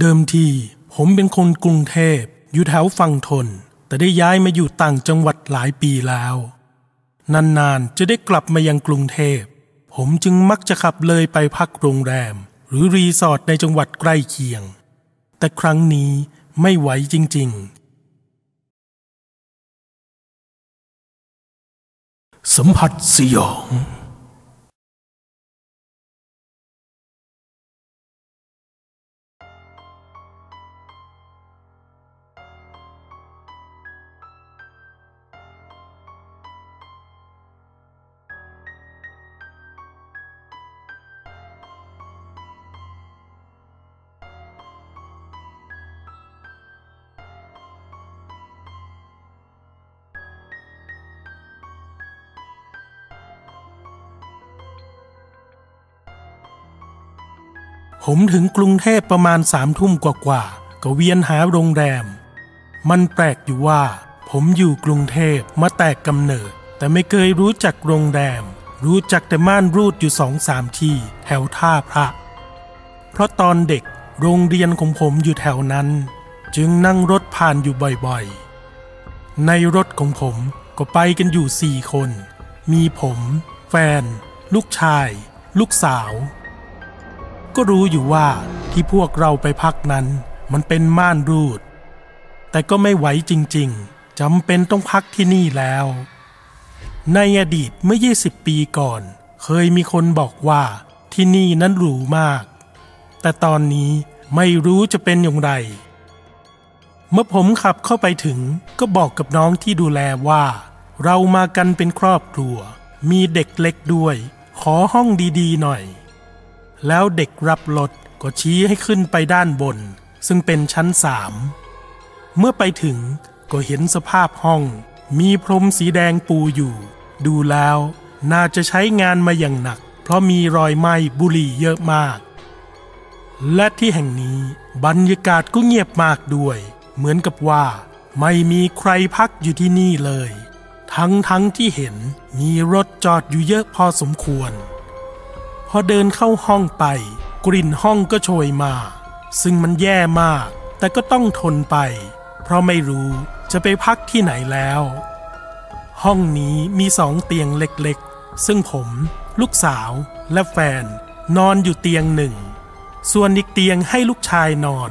เดิมทีผมเป็นคนกรุงเทพอยู่แถวฝั่งทน แต่ได้ย้ายมาอยู่ต่างจังหวัดหลายปีแล้ว นานๆจะได้กลับมายังกรุงเทพ ผมจึงมักจะขับเลยไปพักโรงแรม หรือรีสอร์ทในจังหวัดใกล้เคียง แต่ครั้งนี้ไม่ไหวจริงๆ สัมผัสสยอง ผมถึงกรุงเทพประมาณสามทุ่มกว่าๆก็เวียนหาโรงแรม มันแปลกอยู่ว่า ผมอยู่กรุงเทพมาแตกกำเนิด แต่ไม่เคยรู้จักโรงแรม รู้จักแต่ม่านรูดอยู่สองสามที่แถวท่าพระ เพราะตอนเด็กโรงเรียนของผมอยู่แถวนั้น จึงนั่งรถผ่านอยู่บ่อยๆ ในรถของผมก็ไปกันอยู่สี่คน มีผม แฟน ลูกชาย ลูกสาว ก็รู้อยู่ว่าที่พวกเราไปพักนั้นมันเป็นม่านรูด แต่ก็ไม่ไหวจริงๆจำเป็นต้องพักที่นี่แล้ว ในอดีตเมื่อ 20 ปีก่อน เคยมีคนบอกว่าที่นี่นั้นหรูมาก แต่ตอนนี้ไม่รู้จะเป็นอย่างไร เมื่อผมขับเข้าไปถึงก็บอกกับน้องที่ดูแลว่า เรามากันเป็นครอบครัว มีเด็กเล็กด้วย ขอห้องดีๆหน่อย แล้วเด็กรับรถก็ชี้ให้ขึ้นไปด้านบน ซึ่งเป็นชั้นสามเมื่อไปถึงก็เห็นสภาพห้อง มีพรมสีแดงปูอยู่ ดูแล้วน่าจะใช้งานมาอย่างหนัก เพราะมีรอยไหม้บุหรี่เยอะมาก และที่แห่งนี้บรรยากาศก็เงียบมากด้วย เหมือนกับว่า ไม่มีใครพักอยู่ที่นี่เลย ทั้งทั้งที่เห็นมีรถจอดอยู่เยอะพอสมควร พอเดินเข้าห้องไป กลิ่นห้องก็โชยมา ซึ่งมันแย่มาก แต่ก็ต้องทนไป เพราะไม่รู้จะไปพักที่ไหนแล้ว ห้องนี้มีสองเตียงเล็กๆ ซึ่งผม ลูกสาวและแฟน นอนอยู่เตียงหนึ่ง ส่วนอีกเตียงให้ลูกชายนอน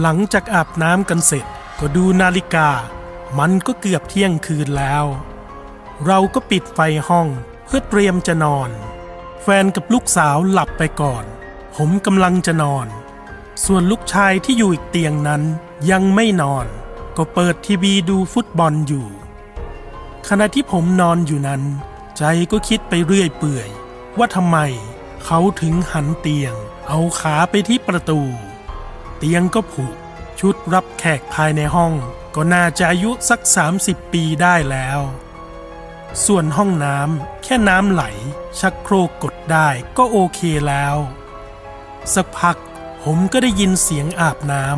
หลังจากอาบน้ำกันเสร็จก็ดูนาฬิกา มันก็เกือบเที่ยงคืนแล้ว เราก็ปิดไฟห้องเพื่อเตรียมจะนอน แฟนกับลูกสาวหลับไปก่อน ผมกำลังจะนอน ส่วนลูกชายที่อยู่อีกเตียงนั้นยังไม่นอน ก็เปิดทีวีดูฟุตบอลอยู่ ขณะที่ผมนอนอยู่นั้น ใจก็คิดไปเรื่อยเปื่อย ว่าทำไมเขาถึงหันเตียง เอาขาไปที่ประตู เตียงก็ผุชุดรับแขกภายในห้อง ก็น่าจะอายุสัก 30 ปีได้แล้ว ส่วนห้องน้ำแค่น้ำไหล ชักโครกกดได้ก็โอเคแล้ว สักพักผมก็ได้ยินเสียงอาบน้ำ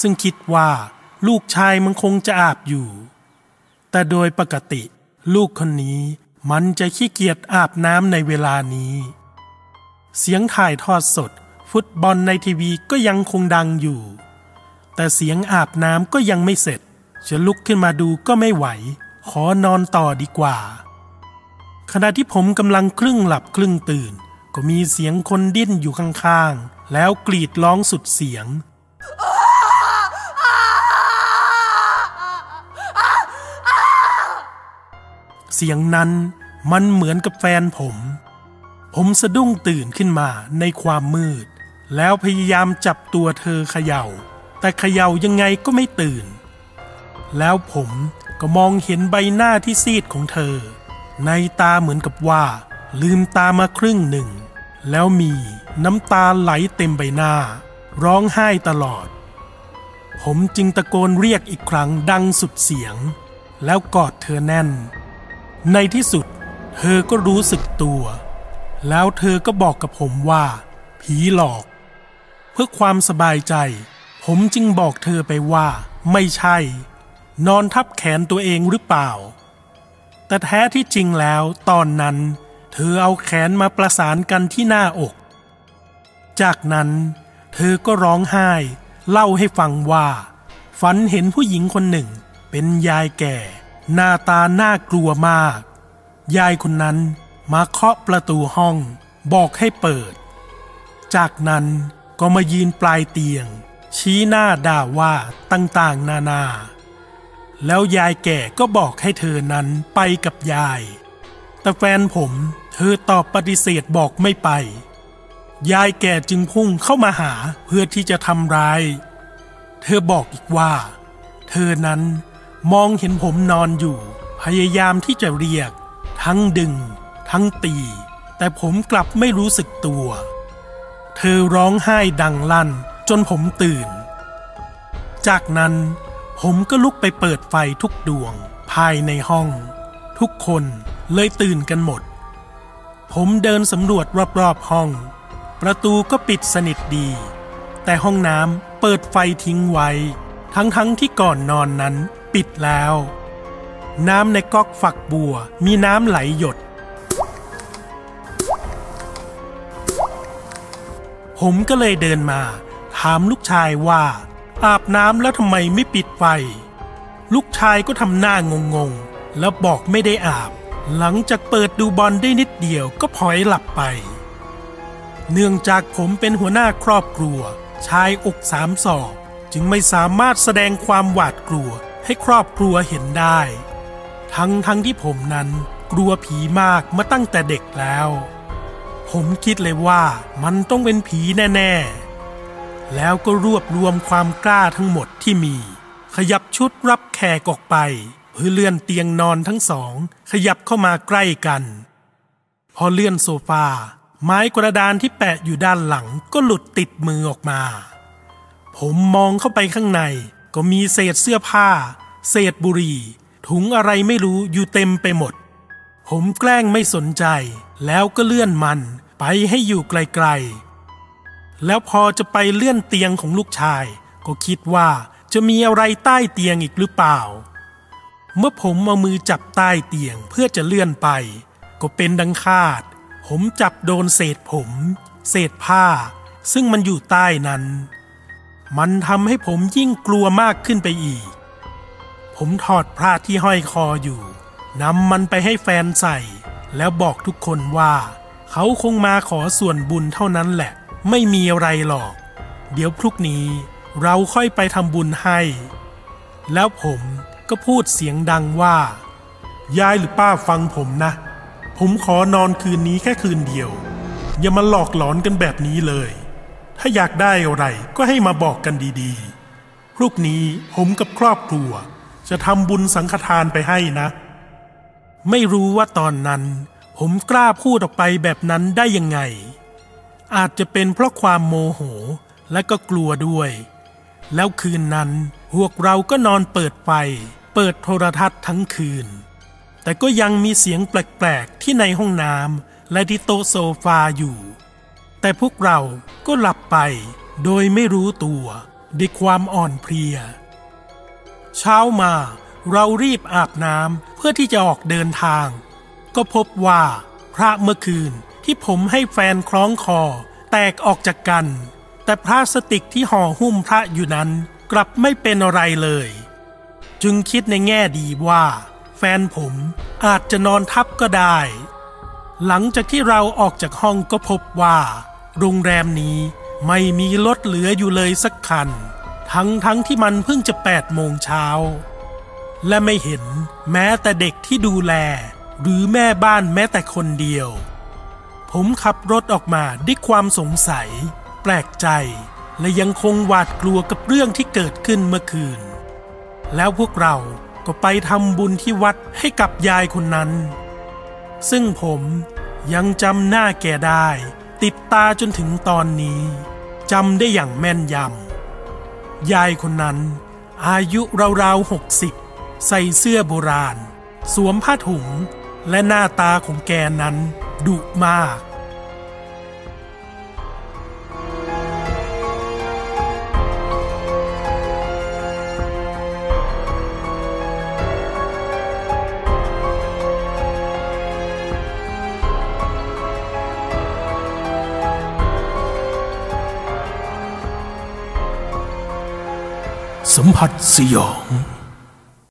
ซึ่งคิดว่าลูกชายมันคงจะอาบอยู่ แต่โดยปกติลูกคนนี้มันจะขี้เกียจอาบน้ำในเวลานี้ เสียงถ่ายทอดสด ฟุตบอลในทีวีก็ยังคงดังอยู่ แต่เสียงอาบน้ำก็ยังไม่เสร็จ จะลุกขึ้นมาดูก็ไม่ไหว ขอนอนต่อดีกว่า ขณะที่ผมกำลังครึ่งหลับครึ่งตื่น ก็มีเสียงคนดิ้นอยู่ข้างๆ แล้วกรีดร้องสุดเสียง เสียงนั้นมันเหมือนกับแฟนผม ผมสะดุ้งตื่นขึ้นมาในความมืด แล้วพยายามจับตัวเธอเขยา่า แต่เขย่ายังไงก็ไม่ตื่น แล้วผมก็มองเห็นใบหน้าที่ซีดของเธอ ในตาเหมือนกับว่า ลืมตามาครึ่งหนึ่ง แล้วมีน้ำตาไหลเต็มใบหน้า ร้องไห้ตลอด ผมจึงตะโกนเรียกอีกครั้งดังสุดเสียง แล้วกอดเธอแน่น ในที่สุด เธอก็รู้สึกตัว แล้วเธอก็บอกกับผมว่า ผีหลอก เพื่อความสบายใจ ผมจึงบอกเธอไปว่า ไม่ใช่ นอนทับแขนตัวเองหรือเปล่า แต่แท้ที่จริงแล้วตอนนั้น เธอเอาแขนมาประสานกันที่หน้าอก จากนั้น เธอก็ร้องไห้ เล่าให้ฟังว่า ฝันเห็นผู้หญิงคนหนึ่ง เป็นยายแก่ หน้าตาน่ากลัวมาก ยายคนนั้นมาเคาะประตูห้อง บอกให้เปิด จากนั้นก็มายืนปลายเตียง ชี้หน้าด่าว่าต่างๆ นานา แล้วยายแก่ก็บอกให้เธอนั้นไปกับยาย แต่แฟนผมเธอตอบปฏิเสธบอกไม่ไป ยายแก่จึงพุ่งเข้ามาหาเพื่อที่จะทำร้าย เธอบอกอีกว่า เธอนั้นมองเห็นผมนอนอยู่ พยายามที่จะเรียก ทั้งดึง ทั้งตี แต่ผมกลับไม่รู้สึกตัว เธอร้องไห้ดังลั่น จนผมตื่น จากนั้นผมก็ลุกไปเปิดไฟทุกดวงภายในห้อง ทุกคนเลยตื่นกันหมด ผมเดินสำรวจรอบๆห้อง ประตูก็ปิดสนิทดี แต่ห้องน้ำเปิดไฟทิ้งไว้ ทั้งๆทที่ก่อนนอนนั้นปิดแล้ว น้ำในก๊อกฝักบัวมีน้ำไหลหยด ผมก็เลยเดินมา ถามลูกชายว่า อาบน้ำแล้วทำไมไม่ปิดไฟ ลูกชายก็ทำหน้างงๆ แล้วบอกไม่ได้อาบ หลังจากเปิดดูบอลได้นิดเดียวก็พลอยหลับไป เนื่องจากผมเป็นหัวหน้าครอบครัว ชายอกสามศอกจึงไม่สามารถแสดงความหวาดกลัวให้ครอบครัวเห็นได้ ทั้งทั้งที่ผมนั้นกลัวผีมากมาตั้งแต่เด็กแล้ว ผมคิดเลยว่ามันต้องเป็นผีแน่ ๆ แล้วก็รวบรวมความกล้าทั้งหมดที่มี ขยับชุดรับแขกออกไปเพื่อเลื่อนเตียงนอนทั้งสอง ขยับเข้ามาใกล้กัน พอเลื่อนโซฟา ไม้กระดานที่แปะอยู่ด้านหลังก็หลุดติดมือออกมา ผมมองเข้าไปข้างใน ก็มีเศษเสื้อผ้า เศษบุหรี่ ถุงอะไรไม่รู้อยู่เต็มไปหมด ผมแกล้งไม่สนใจ แล้วก็เลื่อนมันไปให้อยู่ไกล แล้วพอจะไปเลื่อนเตียงของลูกชาย ก็คิดว่าจะมีอะไรใต้เตียงอีกหรือเปล่า เมื่อผมเอามือจับใต้เตียงเพื่อจะเลื่อนไป ก็เป็นดังคาด ผมจับโดนเศษผม เศษผ้า ซึ่งมันอยู่ใต้นั้น มันทำให้ผมยิ่งกลัวมากขึ้นไปอีก ผมถอดพระที่ห้อยคออยู่นำมันไปให้แฟนใส่ แล้วบอกทุกคนว่า เขาคงมาขอส่วนบุญเท่านั้นแหละ ไม่มีอะไรหรอก เดี๋ยวพรุ่งนี้เราค่อยไปทำบุญให้ แล้วผมก็พูดเสียงดังว่า ยายหรือป้าฟังผมนะ ผมขอนอนคืนนี้แค่คืนเดียว อย่ามาหลอกหลอนกันแบบนี้เลย ถ้าอยากได้อะไรก็ให้มาบอกกันดีๆ พรุ่งนี้ผมกับครอบครัว จะทำบุญสังฆทานไปให้นะ ไม่รู้ว่าตอนนั้น ผมกล้าพูดออกไปแบบนั้นได้ยังไง อาจจะเป็นเพราะความโมโหและก็กลัวด้วย แล้วคืนนั้นพวกเราก็นอนเปิดไฟเปิดโทรทัศน์ทั้งคืน แต่ก็ยังมีเสียงแปลกๆที่ในห้องน้ำและที่โต๊ะโซฟาอยู่ แต่พวกเราก็หลับไปโดยไม่รู้ตัวด้วยความอ่อนเพลีย เช้ามาเรารีบอาบน้ำเพื่อที่จะออกเดินทาง ก็พบว่าพระเมื่อคืนที่ผมให้แฟนคล้องคอ แตกออกจากกัน แต่พลาสติกที่ห่อหุ้มพระอยู่นั้นกลับไม่เป็นอะไรเลย จึงคิดในแง่ดีว่า แฟนผมอาจจะนอนทับก็ได้ หลังจากที่เราออกจากห้องก็พบว่า โรงแรมนี้ไม่มีรถเหลืออยู่เลยสักคัน ทั้งทั้งที่มันเพิ่งจะแปดโมงเช้า และไม่เห็นแม้แต่เด็กที่ดูแล หรือแม่บ้านแม้แต่คนเดียว ผมขับรถออกมาด้วยความสงสัย แปลกใจ และยังคงหวาดกลัวกับเรื่องที่เกิดขึ้นเมื่อคืน แล้วพวกเราก็ไปทำบุญที่วัดให้กับยายคนนั้น ซึ่งผมยังจำหน้าแกได้ ติดตาจนถึงตอนนี้จำได้อย่างแม่นยำยายคนนั้น อายุราวๆหกสิบใส่เสื้อโบราณ สวมผ้าถุง และหน้าตาของแกนั้นดุมาก สัมผัสสยอง